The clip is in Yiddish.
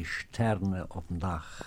die Sterne auf dem Dach.